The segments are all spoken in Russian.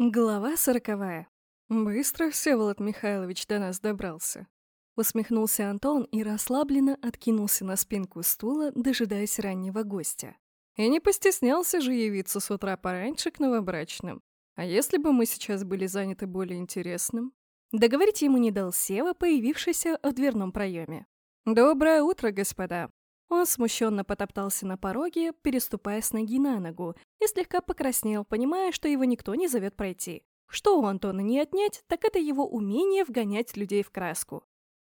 Глава сороковая. Быстро Всеволод Михайлович до нас добрался. Усмехнулся Антон и расслабленно откинулся на спинку стула, дожидаясь раннего гостя. И не постеснялся же явиться с утра пораньше к новобрачным. А если бы мы сейчас были заняты более интересным? Договорить ему не дал Сева, появившийся в дверном проеме. «Доброе утро, господа!» Он смущенно потоптался на пороге, переступая с ноги на ногу, и слегка покраснел, понимая, что его никто не зовет пройти. Что у Антона не отнять, так это его умение вгонять людей в краску.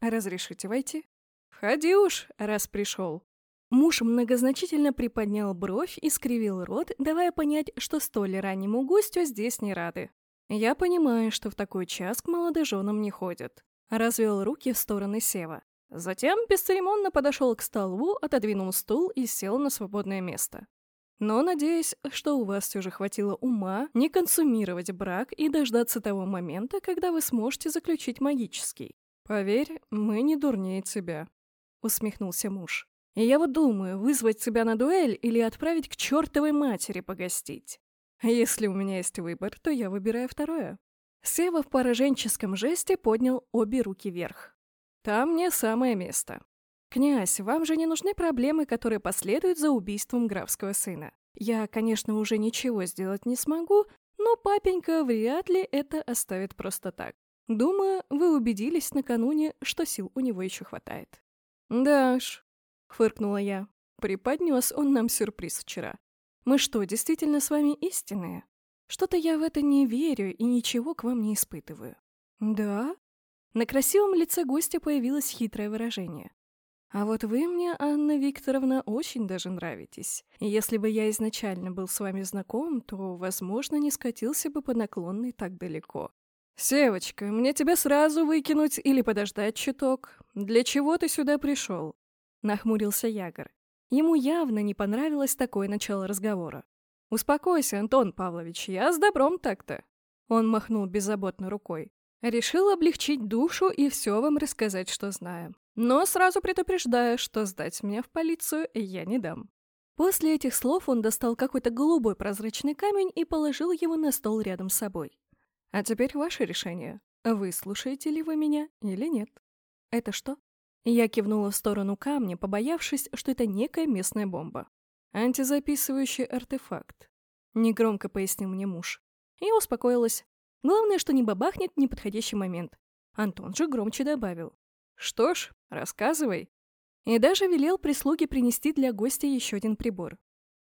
«Разрешите войти?» «Входи уж, раз пришел». Муж многозначительно приподнял бровь и скривил рот, давая понять, что столь раннему гостю здесь не рады. «Я понимаю, что в такой час к молодоженам не ходят». Развел руки в стороны Сева. Затем бесцеремонно подошел к столу, отодвинул стул и сел на свободное место. Но надеюсь, что у вас все же хватило ума не консумировать брак и дождаться того момента, когда вы сможете заключить магический. Поверь, мы не дурнее тебя, усмехнулся муж. И я вот думаю, вызвать тебя на дуэль или отправить к чертовой матери погостить. Если у меня есть выбор, то я выбираю второе. Сева в пораженческом жесте поднял обе руки вверх. Там мне самое место. Князь, вам же не нужны проблемы, которые последуют за убийством графского сына. Я, конечно, уже ничего сделать не смогу, но папенька вряд ли это оставит просто так. Думаю, вы убедились накануне, что сил у него еще хватает. Да уж, фыркнула я. Преподнес он нам сюрприз вчера. Мы что, действительно с вами истинные? Что-то я в это не верю и ничего к вам не испытываю. Да? На красивом лице гостя появилось хитрое выражение. «А вот вы мне, Анна Викторовна, очень даже нравитесь. И если бы я изначально был с вами знаком, то, возможно, не скатился бы по наклонной так далеко. Севочка, мне тебя сразу выкинуть или подождать чуток? Для чего ты сюда пришел?» Нахмурился Ягор. Ему явно не понравилось такое начало разговора. «Успокойся, Антон Павлович, я с добром так-то». Он махнул беззаботно рукой. Решил облегчить душу и все вам рассказать, что знаю. Но сразу предупреждаю, что сдать меня в полицию я не дам. После этих слов он достал какой-то голубой прозрачный камень и положил его на стол рядом с собой. А теперь ваше решение. Вы слушаете ли вы меня или нет? Это что? Я кивнула в сторону камня, побоявшись, что это некая местная бомба. Антизаписывающий артефакт. Негромко пояснил мне муж. Я успокоилась. Главное, что не бабахнет в неподходящий момент. Антон же громче добавил. «Что ж, рассказывай». И даже велел прислуге принести для гостя еще один прибор.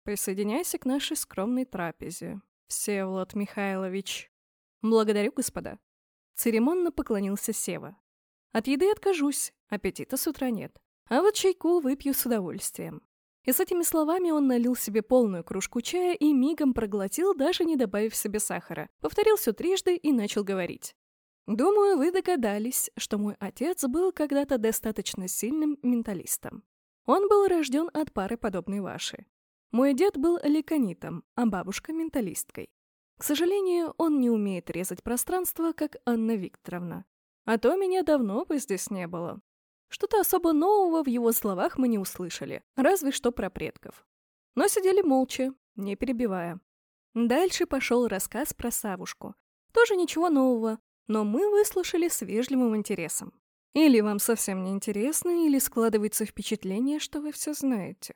«Присоединяйся к нашей скромной трапезе, Всеволод Михайлович». «Благодарю, господа». Церемонно поклонился Сева. «От еды откажусь, аппетита с утра нет. А вот чайку выпью с удовольствием». И с этими словами он налил себе полную кружку чая и мигом проглотил, даже не добавив себе сахара. Повторил все трижды и начал говорить. «Думаю, вы догадались, что мой отец был когда-то достаточно сильным менталистом. Он был рожден от пары подобной вашей. Мой дед был ликонитом, а бабушка — менталисткой. К сожалению, он не умеет резать пространство, как Анна Викторовна. А то меня давно бы здесь не было. Что-то особо нового в его словах мы не услышали, разве что про предков. Но сидели молча, не перебивая. Дальше пошел рассказ про Савушку. Тоже ничего нового, но мы выслушали с вежливым интересом. Или вам совсем не интересно, или складывается впечатление, что вы все знаете.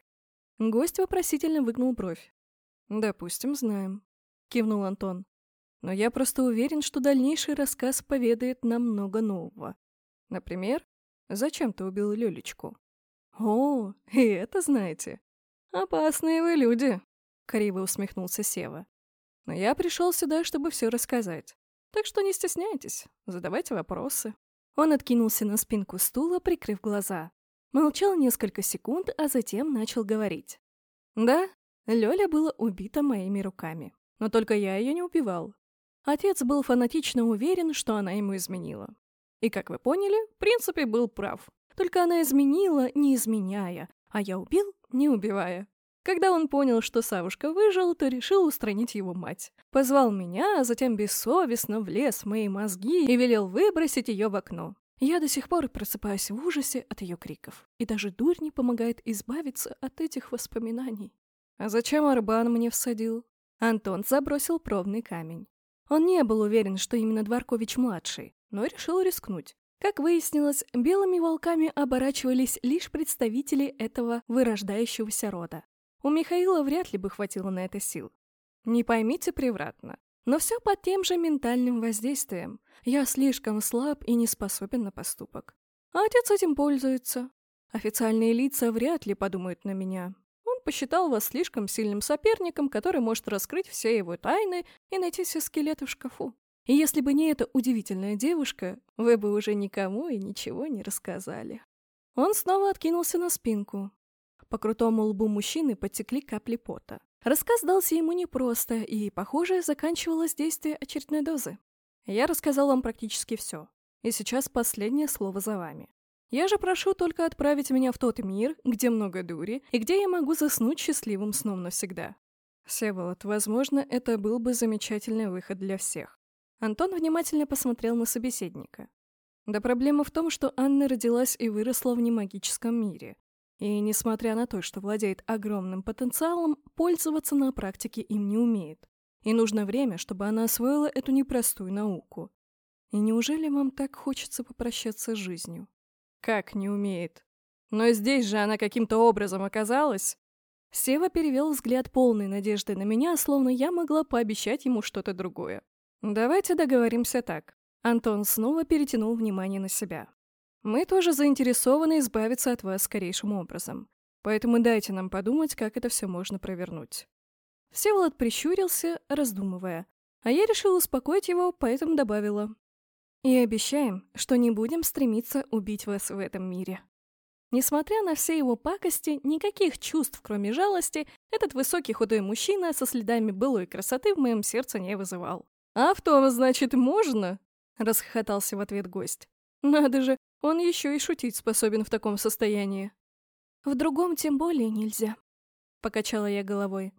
Гость вопросительно выгнул бровь. «Допустим, знаем», — кивнул Антон. «Но я просто уверен, что дальнейший рассказ поведает нам много нового. Например, Зачем ты убил Люлечку?» «О, и это знаете. Опасные вы люди», — криво усмехнулся Сева. «Но я пришел сюда, чтобы все рассказать. Так что не стесняйтесь, задавайте вопросы». Он откинулся на спинку стула, прикрыв глаза. Молчал несколько секунд, а затем начал говорить. «Да, Лёля была убита моими руками. Но только я ее не убивал. Отец был фанатично уверен, что она ему изменила. И, как вы поняли, в принципе, был прав. Только она изменила, не изменяя, а я убил, не убивая. Когда он понял, что Савушка выжил, то решил устранить его мать. Позвал меня, а затем бессовестно влез в мои мозги и велел выбросить ее в окно. Я до сих пор просыпаюсь в ужасе от ее криков. И даже дурь не помогает избавиться от этих воспоминаний. А зачем Арбан мне всадил? Антон забросил пробный камень. Он не был уверен, что именно Дворкович-младший, но решил рискнуть. Как выяснилось, белыми волками оборачивались лишь представители этого вырождающегося рода. У Михаила вряд ли бы хватило на это сил. Не поймите превратно, но все под тем же ментальным воздействием. Я слишком слаб и не способен на поступок. А отец этим пользуется. Официальные лица вряд ли подумают на меня. Он посчитал вас слишком сильным соперником, который может раскрыть все его тайны и найти все скелеты в шкафу. И если бы не эта удивительная девушка, вы бы уже никому и ничего не рассказали. Он снова откинулся на спинку. По крутому лбу мужчины подтекли капли пота. Рассказ дался ему непросто, и, похоже, заканчивалось действие очередной дозы. Я рассказал вам практически все. И сейчас последнее слово за вами. Я же прошу только отправить меня в тот мир, где много дури, и где я могу заснуть счастливым сном навсегда. Всеволод, возможно, это был бы замечательный выход для всех. Антон внимательно посмотрел на собеседника. Да проблема в том, что Анна родилась и выросла в немагическом мире. И, несмотря на то, что владеет огромным потенциалом, пользоваться на практике им не умеет. И нужно время, чтобы она освоила эту непростую науку. И неужели вам так хочется попрощаться с жизнью? Как не умеет? Но здесь же она каким-то образом оказалась. Сева перевел взгляд полной надежды на меня, словно я могла пообещать ему что-то другое. «Давайте договоримся так». Антон снова перетянул внимание на себя. «Мы тоже заинтересованы избавиться от вас скорейшим образом. Поэтому дайте нам подумать, как это все можно провернуть». Всеволод прищурился, раздумывая. А я решила успокоить его, поэтому добавила. «И обещаем, что не будем стремиться убить вас в этом мире». Несмотря на все его пакости, никаких чувств, кроме жалости, этот высокий худой мужчина со следами былой красоты в моем сердце не вызывал. «А в том, значит, можно?» — расхохотался в ответ гость. «Надо же, он еще и шутить способен в таком состоянии». «В другом тем более нельзя», — покачала я головой.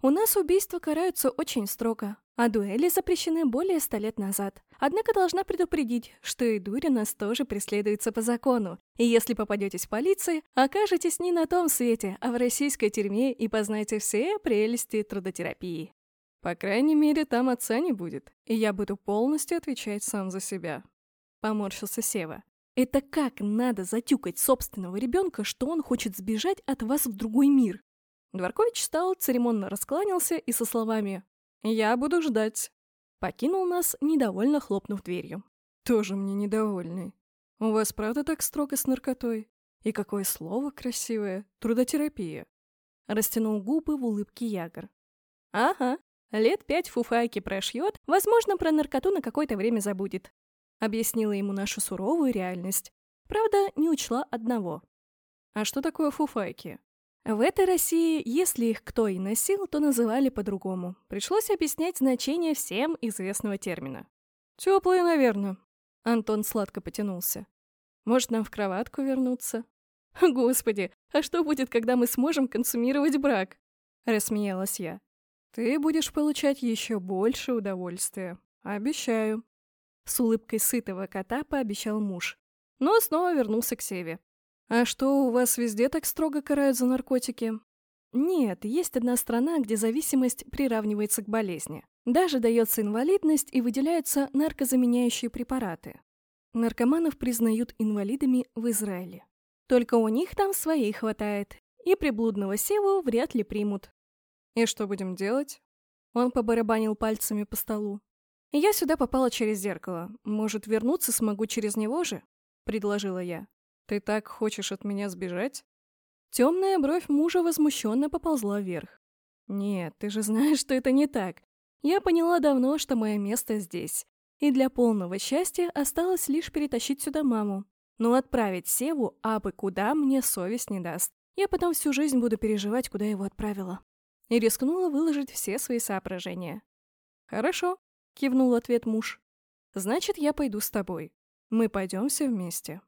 «У нас убийства караются очень строго, а дуэли запрещены более ста лет назад. Однако должна предупредить, что и дури нас тоже преследуется по закону, и если попадетесь в полиции, окажетесь не на том свете, а в российской тюрьме и познаете все прелести трудотерапии». По крайней мере, там отца не будет, и я буду полностью отвечать сам за себя. Поморщился Сева. Это как надо затюкать собственного ребенка, что он хочет сбежать от вас в другой мир? Дворкович встал, церемонно раскланялся и со словами «Я буду ждать», покинул нас, недовольно хлопнув дверью. «Тоже мне недовольный. У вас правда так строго с наркотой? И какое слово красивое — трудотерапия!» Растянул губы в улыбке Ягор. «Ага, Лет пять фуфайки прошьет, возможно, про наркоту на какое-то время забудет. Объяснила ему нашу суровую реальность. Правда, не учла одного. А что такое фуфайки? В этой России, если их кто и носил, то называли по-другому. Пришлось объяснять значение всем известного термина. Теплые, наверное. Антон сладко потянулся. Может, нам в кроватку вернуться? Господи, а что будет, когда мы сможем консумировать брак? Рассмеялась я. Ты будешь получать еще больше удовольствия. Обещаю. С улыбкой сытого кота пообещал муж. Но снова вернулся к Севе. А что, у вас везде так строго карают за наркотики? Нет, есть одна страна, где зависимость приравнивается к болезни. Даже дается инвалидность и выделяются наркозаменяющие препараты. Наркоманов признают инвалидами в Израиле. Только у них там своей хватает, и приблудного Севу вряд ли примут. «И что будем делать?» Он побарабанил пальцами по столу. «Я сюда попала через зеркало. Может, вернуться смогу через него же?» — предложила я. «Ты так хочешь от меня сбежать?» Темная бровь мужа возмущенно поползла вверх. «Нет, ты же знаешь, что это не так. Я поняла давно, что мое место здесь. И для полного счастья осталось лишь перетащить сюда маму. Но отправить Севу абы куда мне совесть не даст. Я потом всю жизнь буду переживать, куда его отправила» и рискнула выложить все свои соображения. «Хорошо», — кивнул ответ муж. «Значит, я пойду с тобой. Мы пойдем все вместе».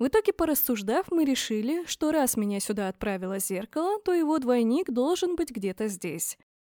В итоге, порассуждав, мы решили, что раз меня сюда отправило зеркало, то его двойник должен быть где-то здесь.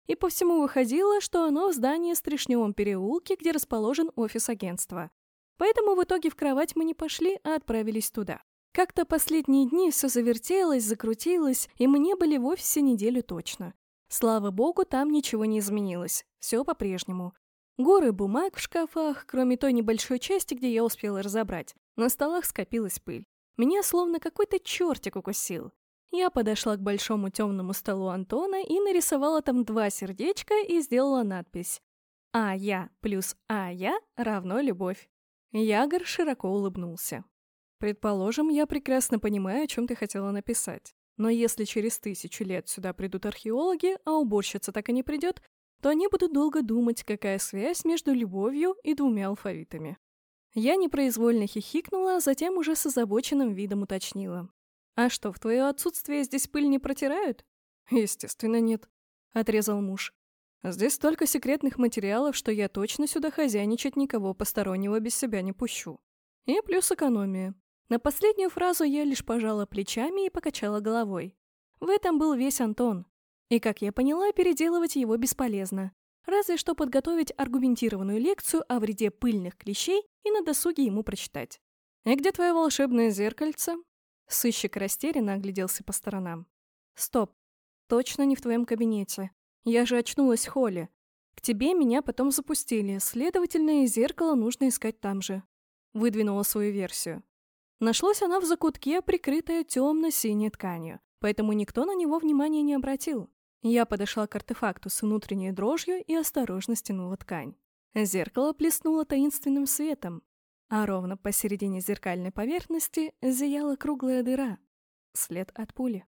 И по всему выходило, что оно в здании Стришневом переулке, где расположен офис агентства. Поэтому в итоге в кровать мы не пошли, а отправились туда. Как-то последние дни все завертелось, закрутилось, и мы не были в офисе неделю точно. Слава богу, там ничего не изменилось. Все по-прежнему. Горы бумаг в шкафах, кроме той небольшой части, где я успела разобрать. На столах скопилась пыль. Меня словно какой-то чертик укусил. Я подошла к большому темному столу Антона и нарисовала там два сердечка и сделала надпись «А я плюс А я равно любовь». Ягор широко улыбнулся. «Предположим, я прекрасно понимаю, о чем ты хотела написать. Но если через тысячу лет сюда придут археологи, а уборщица так и не придет, то они будут долго думать, какая связь между любовью и двумя алфавитами. Я непроизвольно хихикнула, а затем уже с озабоченным видом уточнила. «А что, в твое отсутствие здесь пыль не протирают?» «Естественно, нет», — отрезал муж. «Здесь столько секретных материалов, что я точно сюда хозяйничать никого постороннего без себя не пущу. И плюс экономия. На последнюю фразу я лишь пожала плечами и покачала головой. В этом был весь Антон. И, как я поняла, переделывать его бесполезно. Разве что подготовить аргументированную лекцию о вреде пыльных клещей и на досуге ему прочитать. «И где твое волшебное зеркальце?» Сыщик растерянно огляделся по сторонам. «Стоп. Точно не в твоем кабинете. Я же очнулась в холле. К тебе меня потом запустили, следовательно, и зеркало нужно искать там же». Выдвинула свою версию. Нашлось она в закутке, прикрытая темно-синей тканью, поэтому никто на него внимания не обратил. Я подошла к артефакту с внутренней дрожью и осторожно стянула ткань. Зеркало плеснуло таинственным светом, а ровно посередине зеркальной поверхности зияла круглая дыра. След от пули.